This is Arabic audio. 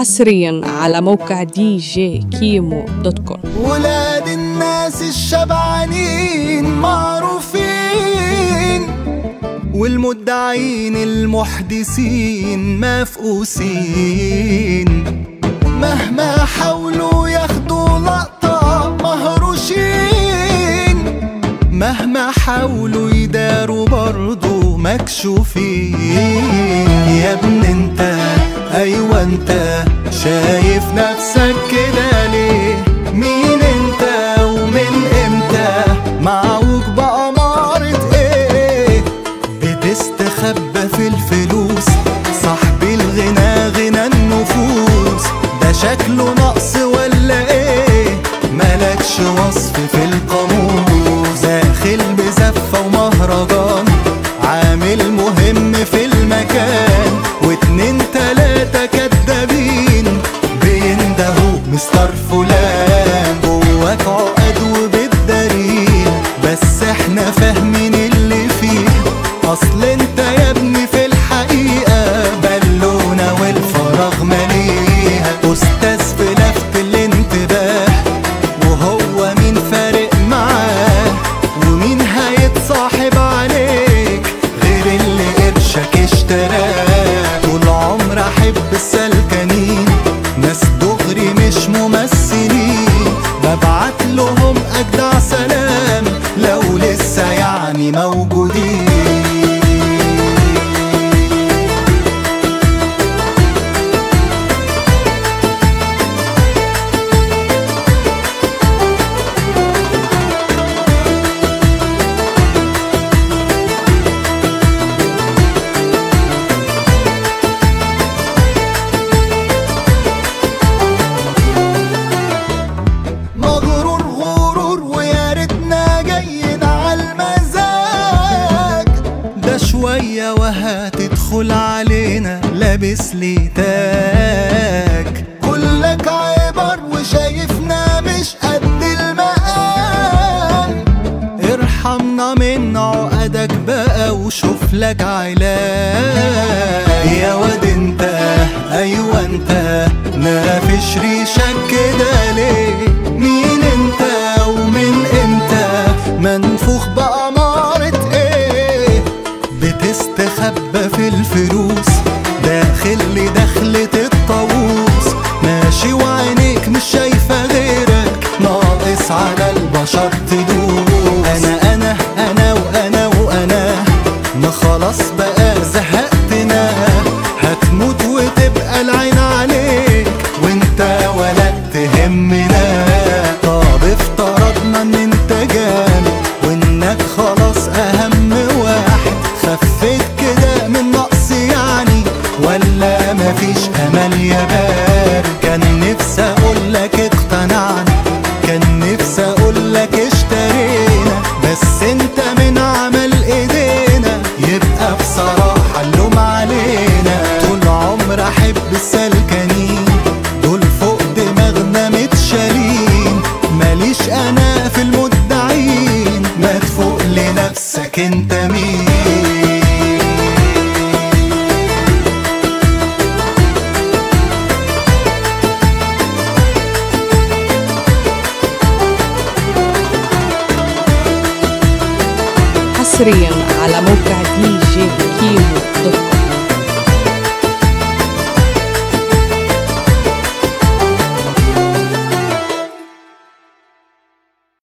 حصريا على موقع دي جي كيمو dot com. ولاد الناس الشبعانين معروفين والمدعين المحدثين مفقوسين مهما حاولوا ياخدوا لقطة مهروشين. مهما حاولوا يداروا برضو مكشوفين. يا ابن انت شايف نفسك كده ليه؟ مين انت ومن إمتى؟ معوج بأمارة إيه؟ بتستخبى في الفلوس صاحب الغنى غنى النفوس. ده شكله نقص إحنا فاهمين اللي فيه. أصل انت موجودين شوية وهتدخل علينا لابس لي تاج كلك عبر وشايفنا مش قد المقام ارحمنا من عقدك بقى وشوف لك علاج. يا واد انت أيوه انت نافش ريشك كده. بتستخبى في الفلوس داخل لدخلة الطاووس. ماشي وعينيك مش شايفة غيرك ناقص على البشر تدوس. مفيش أمل يا بارد كان نفسي أقول لك اقتنعنا. كان نفسي أقول لك اشترينا. بس أنت من عمل إيدينا. يبقى بصراحة اللوم علينا. طول عمر أحب السلكانين. دول فوق دماغنا متشالين. ماليش أنا في المدعين. ما تفوق لنفسك أنت مين؟ Nasrin, Alamuca, Guige, Kimo, Dr.